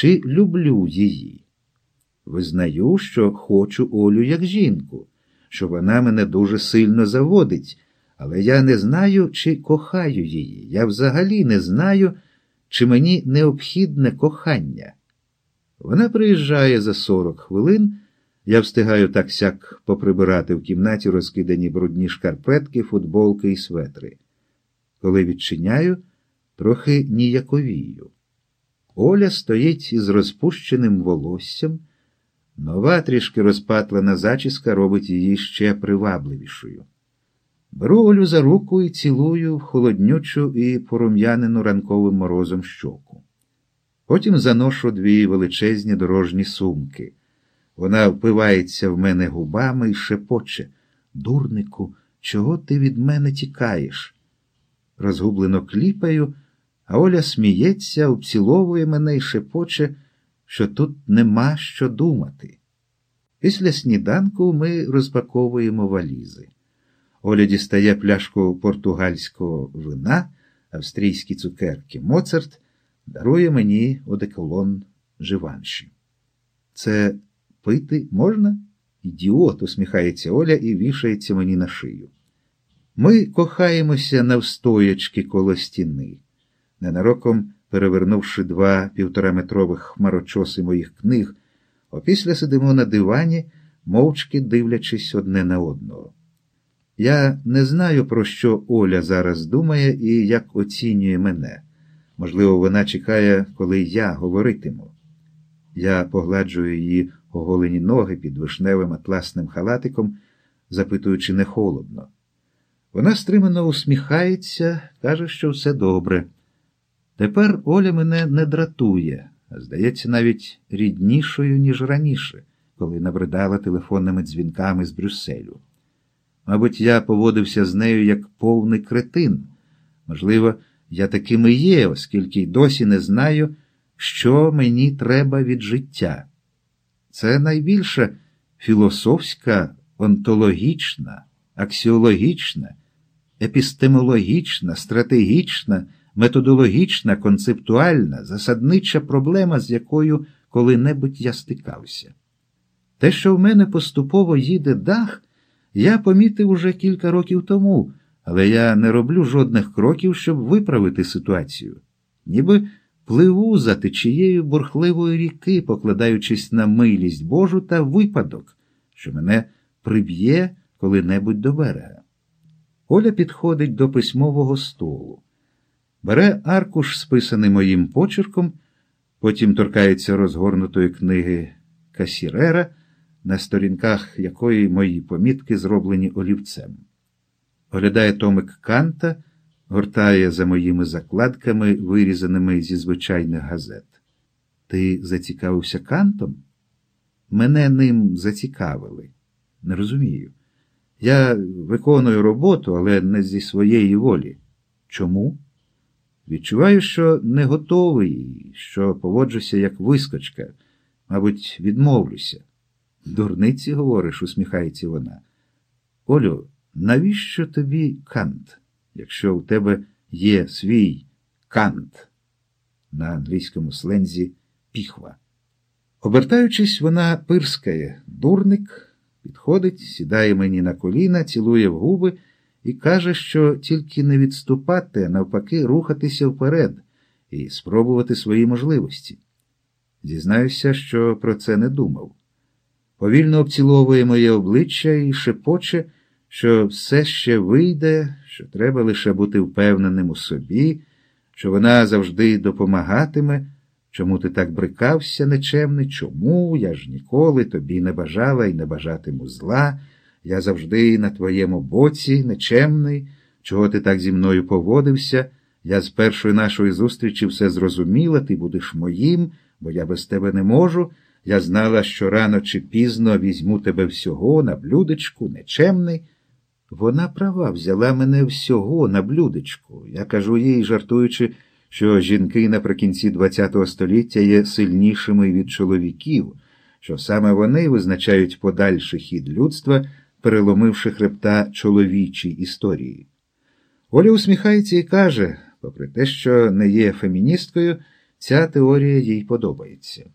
чи люблю її. Визнаю, що хочу Олю як жінку, що вона мене дуже сильно заводить, але я не знаю, чи кохаю її. Я взагалі не знаю, чи мені необхідне кохання. Вона приїжджає за сорок хвилин. Я встигаю так сяк поприбирати в кімнаті розкидані брудні шкарпетки, футболки і светри. Коли відчиняю, трохи ніяковію. Оля стоїть із розпущеним волоссям. Нова трішки розпатлена зачіска робить її ще привабливішою. Беру Олю за руку і цілую в холоднючу і порум'янену ранковим морозом щоку. Потім заношу дві величезні дорожні сумки. Вона впивається в мене губами і шепоче. Дурнику, чого ти від мене тікаєш? Розгублено кліпаю, а Оля сміється, обціловує мене і шепоче, що тут нема що думати. Після сніданку ми розпаковуємо валізи. Оля дістає пляшку португальського вина, австрійські цукерки. Моцарт дарує мені одеколон живанші. Це пити можна? Ідіот, усміхається Оля і вішається мені на шию. Ми кохаємося навстоячки коло стіни, ненароком перевернувши два півтораметрових хмарочоси моїх книг, опісля сидимо на дивані, мовчки дивлячись одне на одного. Я не знаю, про що Оля зараз думає і як оцінює мене. Можливо, вона чекає, коли я говоритиму. Я погладжую її оголені ноги під вишневим атласним халатиком, запитуючи, не холодно. Вона стримано усміхається, каже, що все добре. Тепер Оля мене не дратує, а здається, навіть ріднішою, ніж раніше, коли набридала телефонними дзвінками з Брюсселю. Мабуть, я поводився з нею як повний кретин. Можливо, я таким і є, оскільки й досі не знаю, що мені треба від життя. Це найбільша філософська, онтологічна, аксіологічна, епістемологічна, стратегічна, методологічна, концептуальна, засаднича проблема, з якою коли-небудь я стикався. Те, що в мене поступово їде дах, я помітив уже кілька років тому, але я не роблю жодних кроків, щоб виправити ситуацію. Ніби пливу за течією бурхливої ріки, покладаючись на милість Божу та випадок, що мене приб'є коли-небудь до берега. Оля підходить до письмового столу, бере аркуш, списаний моїм почерком, потім торкається розгорнутої книги Касірера, на сторінках якої мої помітки зроблені олівцем. Оглядає томик Канта гортає за моїми закладками, вирізаними зі звичайних газет. Ти зацікавився кантом? Мене ним зацікавили. Не розумію. Я виконую роботу, але не зі своєї волі. Чому? Відчуваю, що не готовий, що поводжуся як вискочка, мабуть, відмовлюся. Дурниці говориш, усміхається вона. Олю, навіщо тобі кант? якщо у тебе є свій кант на англійському слензі піхва. Обертаючись, вона пирскає, дурник, підходить, сідає мені на коліна, цілує в губи і каже, що тільки не відступати, а навпаки, рухатися вперед і спробувати свої можливості. Зізнаюся, що про це не думав. Повільно обціловує моє обличчя і шепоче що все ще вийде, що треба лише бути впевненим у собі, що вона завжди допомагатиме. Чому ти так брикався, нечемний? Чому? Я ж ніколи тобі не бажала і не бажатиму зла. Я завжди на твоєму боці, нечемний. Чого ти так зі мною поводився? Я з першої нашої зустрічі все зрозуміла, ти будеш моїм, бо я без тебе не можу. Я знала, що рано чи пізно візьму тебе всього на блюдечку, нечемний. Вона права взяла мене всього на блюдечку. Я кажу їй, жартуючи, що жінки наприкінці ХХ століття є сильнішими від чоловіків, що саме вони визначають подальший хід людства, переломивши хребта чоловічій історії. Оля усміхається і каже, попри те, що не є феміністкою, Ця теорія їй подобається.